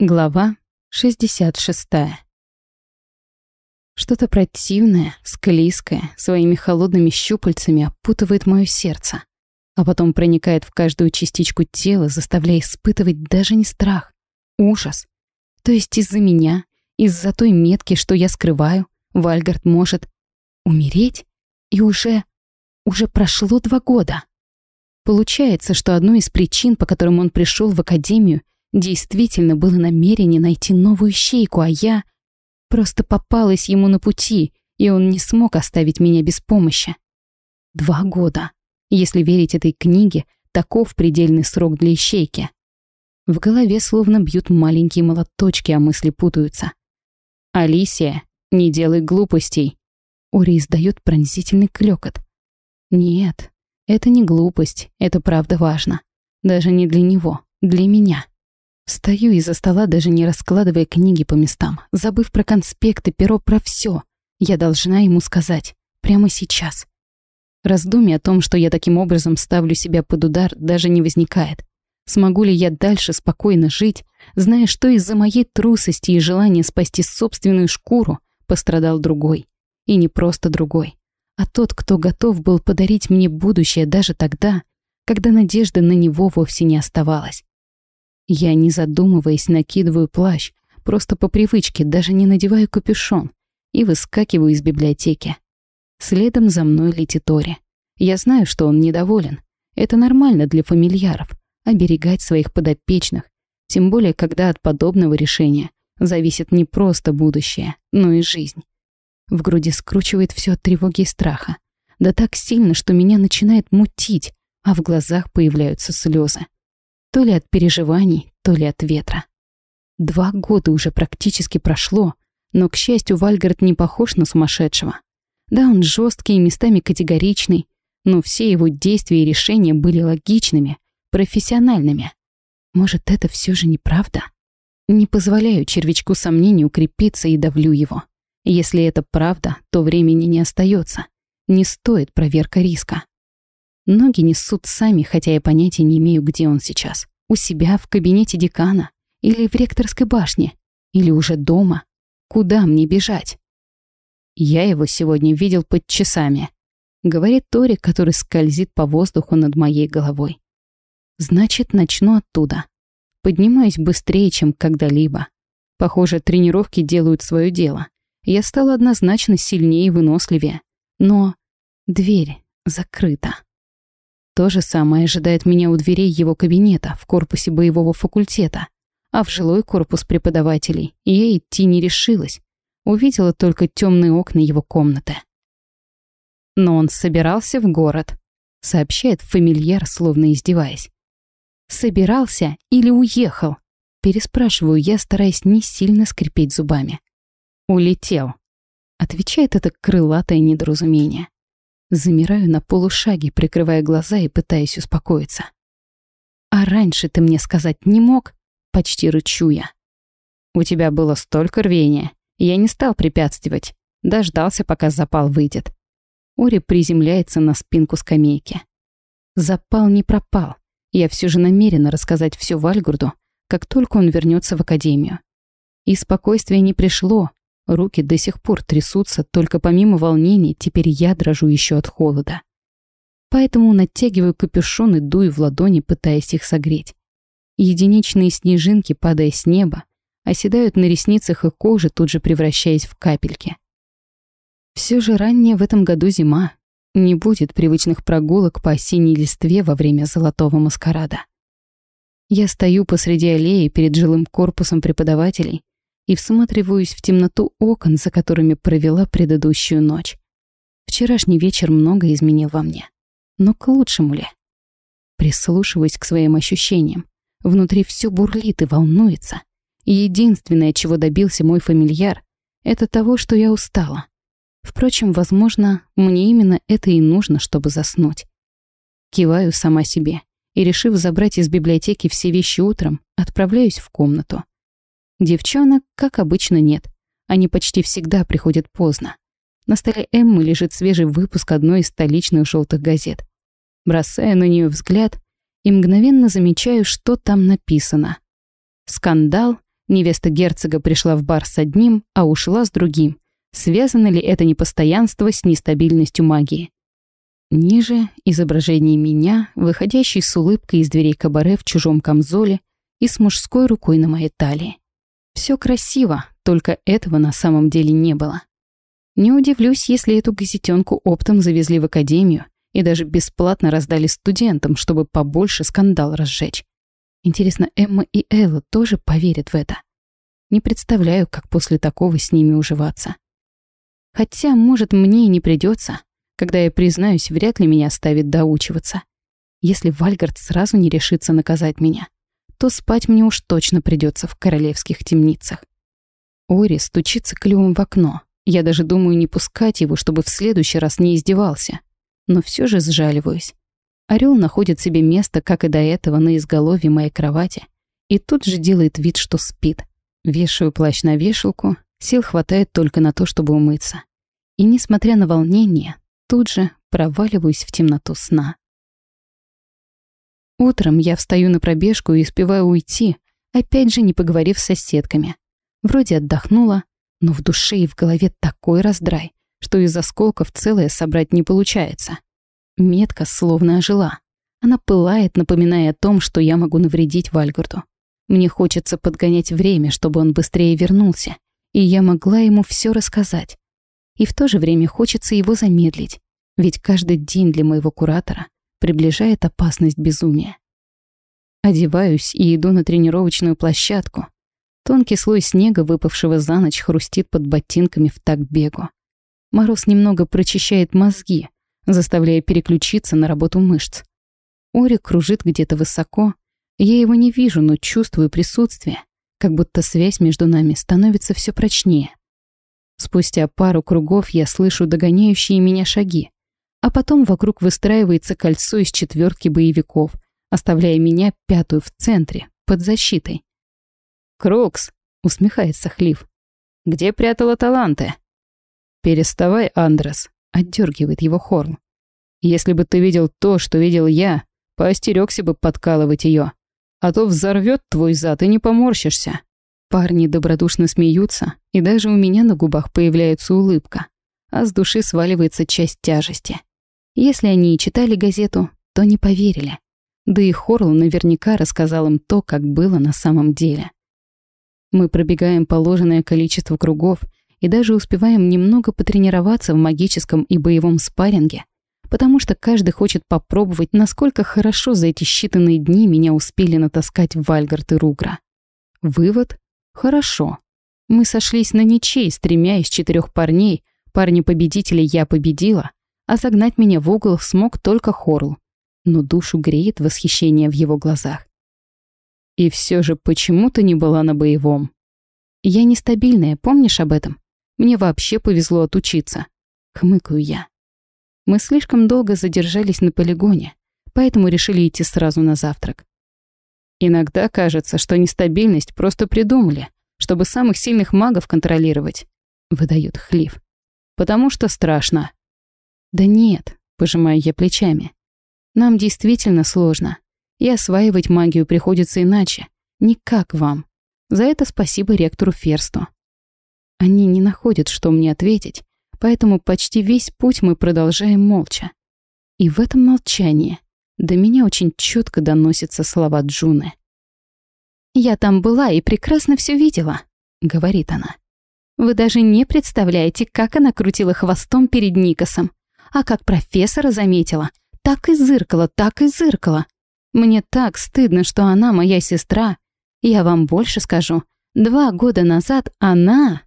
Глава 66. Что-то противное, склизкое, своими холодными щупальцами опутывает мое сердце, а потом проникает в каждую частичку тела, заставляя испытывать даже не страх, ужас. То есть из-за меня, из-за той метки, что я скрываю, Вальгард может умереть? И уже... уже прошло два года. Получается, что одной из причин, по которым он пришел в академию — Действительно было намерение найти новую щейку, а я просто попалась ему на пути, и он не смог оставить меня без помощи. Два года. Если верить этой книге, таков предельный срок для ищейки. В голове словно бьют маленькие молоточки, а мысли путаются. «Алисия, не делай глупостей!» Ори издает пронзительный клёкот. «Нет, это не глупость, это правда важно. Даже не для него, для меня». Стою из-за стола, даже не раскладывая книги по местам, забыв про конспекты, перо, про все. Я должна ему сказать. Прямо сейчас. Раздумий о том, что я таким образом ставлю себя под удар, даже не возникает. Смогу ли я дальше спокойно жить, зная, что из-за моей трусости и желания спасти собственную шкуру пострадал другой. И не просто другой, а тот, кто готов был подарить мне будущее даже тогда, когда надежды на него вовсе не оставалось. Я, не задумываясь, накидываю плащ, просто по привычке, даже не надеваю капюшон, и выскакиваю из библиотеки. Следом за мной летит Ори. Я знаю, что он недоволен. Это нормально для фамильяров — оберегать своих подопечных, тем более, когда от подобного решения зависит не просто будущее, но и жизнь. В груди скручивает все от тревоги и страха. Да так сильно, что меня начинает мутить, а в глазах появляются слезы. То ли от переживаний, то ли от ветра. Два года уже практически прошло, но, к счастью, Вальгард не похож на сумасшедшего. Да, он жесткий и местами категоричный, но все его действия и решения были логичными, профессиональными. Может, это все же неправда? Не позволяю червячку сомнений укрепиться и давлю его. Если это правда, то времени не остается. Не стоит проверка риска. Ноги несут сами, хотя я понятия не имею, где он сейчас. У себя, в кабинете декана, или в ректорской башне, или уже дома. Куда мне бежать? Я его сегодня видел под часами, говорит Тори, который скользит по воздуху над моей головой. Значит, начну оттуда. Поднимаюсь быстрее, чем когда-либо. Похоже, тренировки делают свое дело. Я стала однозначно сильнее и выносливее. Но дверь закрыта. То же самое ожидает меня у дверей его кабинета в корпусе боевого факультета. А в жилой корпус преподавателей я идти не решилась. Увидела только темные окна его комнаты. Но он собирался в город, сообщает фамильяр, словно издеваясь. Собирался или уехал? Переспрашиваю я, стараясь не сильно скрипеть зубами. Улетел. Отвечает это крылатое недоразумение. Замираю на полушаге, прикрывая глаза и пытаясь успокоиться. «А раньше ты мне сказать не мог?» Почти рычу я. «У тебя было столько рвения. Я не стал препятствовать. Дождался, пока запал выйдет». Ори приземляется на спинку скамейки. Запал не пропал. Я все же намерена рассказать все Вальгурду, как только он вернется в академию. И спокойствие не пришло, Руки до сих пор трясутся, только помимо волнения теперь я дрожу еще от холода. Поэтому натягиваю капюшон и дую в ладони, пытаясь их согреть. Единичные снежинки, падая с неба, оседают на ресницах и коже, тут же превращаясь в капельки. Все же ранее в этом году зима. Не будет привычных прогулок по осенней листве во время золотого маскарада. Я стою посреди аллеи перед жилым корпусом преподавателей и всматриваюсь в темноту окон, за которыми провела предыдущую ночь. Вчерашний вечер много изменил во мне. Но к лучшему ли? Прислушиваюсь к своим ощущениям. Внутри все бурлит и волнуется. Единственное, чего добился мой фамильяр, это того, что я устала. Впрочем, возможно, мне именно это и нужно, чтобы заснуть. Киваю сама себе и, решив забрать из библиотеки все вещи утром, отправляюсь в комнату. Девчонок, как обычно, нет. Они почти всегда приходят поздно. На столе Эммы лежит свежий выпуск одной из столичных желтых газет. Бросаю на нее взгляд и мгновенно замечаю, что там написано. Скандал Невеста герцога пришла в бар с одним, а ушла с другим. Связано ли это непостоянство с нестабильностью магии? Ниже изображение меня, выходящей с улыбкой из дверей кабаре в чужом камзоле и с мужской рукой на моей талии. Все красиво, только этого на самом деле не было. Не удивлюсь, если эту газетенку оптом завезли в академию и даже бесплатно раздали студентам, чтобы побольше скандал разжечь. Интересно, Эмма и Элла тоже поверят в это? Не представляю, как после такого с ними уживаться. Хотя, может, мне и не придется. Когда я признаюсь, вряд ли меня оставит доучиваться. Если Вальгард сразу не решится наказать меня, то спать мне уж точно придется в королевских темницах. Ори стучится клювом в окно. Я даже думаю не пускать его, чтобы в следующий раз не издевался. Но все же сжаливаюсь. Орел находит себе место, как и до этого, на изголовье моей кровати, и тут же делает вид, что спит. Вешаю плащ на вешалку, сил хватает только на то, чтобы умыться. И, несмотря на волнение, тут же проваливаюсь в темноту сна. Утром я встаю на пробежку и успеваю уйти, опять же не поговорив с соседками. Вроде отдохнула, но в душе и в голове такой раздрай, что из осколков целое собрать не получается. Метка словно ожила. Она пылает, напоминая о том, что я могу навредить Вальгарду. Мне хочется подгонять время, чтобы он быстрее вернулся, и я могла ему все рассказать. И в то же время хочется его замедлить, ведь каждый день для моего куратора приближает опасность безумия. Одеваюсь и иду на тренировочную площадку. Тонкий слой снега, выпавшего за ночь, хрустит под ботинками в так бегу. Мороз немного прочищает мозги, заставляя переключиться на работу мышц. Ори кружит где-то высоко. Я его не вижу, но чувствую присутствие, как будто связь между нами становится все прочнее. Спустя пару кругов я слышу догоняющие меня шаги, а потом вокруг выстраивается кольцо из четверки боевиков, оставляя меня пятую в центре, под защитой. «Крокс!» — усмехается Хлиф. «Где прятала таланты?» «Переставай, Андрес», Одергивает его Хорн. Если бы ты видел то, что видел я, поостерегся бы подкалывать ее. А то взорвет твой зад и не поморщится. Парни добродушно смеются, и даже у меня на губах появляется улыбка, а с души сваливается часть тяжести. Если они и читали газету, то не поверили. Да и Хорл наверняка рассказал им то, как было на самом деле. Мы пробегаем положенное количество кругов и даже успеваем немного потренироваться в магическом и боевом спарринге, потому что каждый хочет попробовать, насколько хорошо за эти считанные дни меня успели натаскать Вальгард и Ругра. Вывод — хорошо. Мы сошлись на ничей с тремя из четырех парней, парня-победителя я победила, а загнать меня в угол смог только Хорл. Но душу греет восхищение в его глазах. И все же почему-то не была на боевом. Я нестабильная, помнишь об этом? Мне вообще повезло отучиться. Хмыкаю я. Мы слишком долго задержались на полигоне, поэтому решили идти сразу на завтрак. Иногда кажется, что нестабильность просто придумали, чтобы самых сильных магов контролировать, выдает Хлиф. Потому что страшно. Да нет, пожимаю я плечами. Нам действительно сложно. И осваивать магию приходится иначе, не как вам. За это спасибо ректору Ферсту. Они не находят, что мне ответить, поэтому почти весь путь мы продолжаем молча. И в этом молчании до меня очень четко доносятся слова Джуны. «Я там была и прекрасно все видела», — говорит она. «Вы даже не представляете, как она крутила хвостом перед Никосом. А как профессора заметила, так и зыркала, так и зыркала. Мне так стыдно, что она моя сестра. Я вам больше скажу. Два года назад она